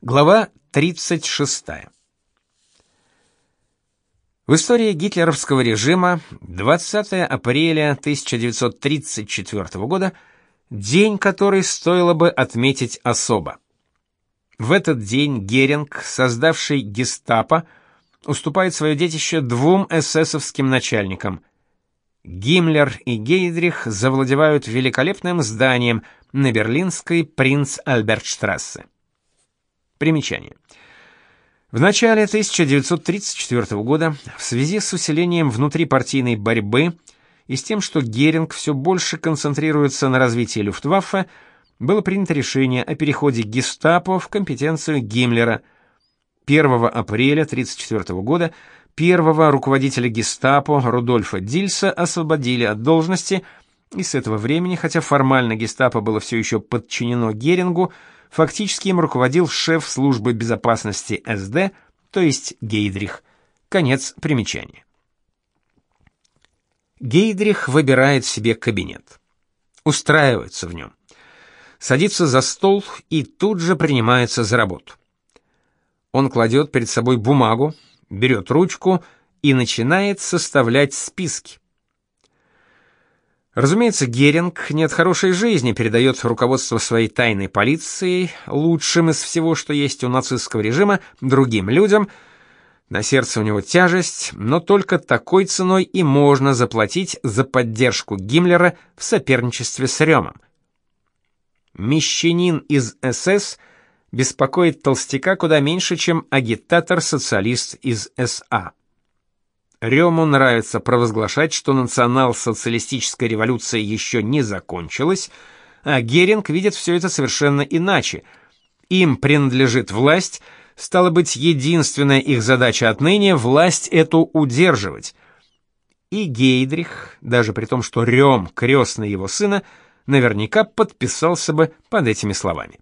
Глава 36. В истории гитлеровского режима 20 апреля 1934 года день, который стоило бы отметить особо. В этот день Геринг, создавший Гестапо, уступает свое детище двум эсэсовским начальникам. Гиммлер и Гейдрих завладевают великолепным зданием на берлинской Принц-Альбертштрассе. Примечание. В начале 1934 года, в связи с усилением внутрипартийной борьбы и с тем, что Геринг все больше концентрируется на развитии Люфтваффе, было принято решение о переходе гестапо в компетенцию Гиммлера. 1 апреля 1934 года первого руководителя гестапо Рудольфа Дильса освободили от должности, и с этого времени, хотя формально гестапо было все еще подчинено Герингу, фактически им руководил шеф службы безопасности СД, то есть Гейдрих. Конец примечания. Гейдрих выбирает себе кабинет. Устраивается в нем. Садится за стол и тут же принимается за работу. Он кладет перед собой бумагу, берет ручку и начинает составлять списки. Разумеется, Геринг не от хорошей жизни передает руководство своей тайной полиции, лучшим из всего, что есть у нацистского режима, другим людям. На сердце у него тяжесть, но только такой ценой и можно заплатить за поддержку Гиммлера в соперничестве с Рёмом. Мещанин из СС беспокоит толстяка куда меньше, чем агитатор-социалист из СА. Рему нравится провозглашать, что национал-социалистическая революция еще не закончилась, а Геринг видит все это совершенно иначе. Им принадлежит власть, стало быть, единственная их задача отныне — власть эту удерживать. И Гейдрих, даже при том, что Рем — крестный его сына, наверняка подписался бы под этими словами.